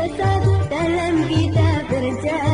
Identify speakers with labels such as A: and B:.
A: tersesat dalam kita berjalan.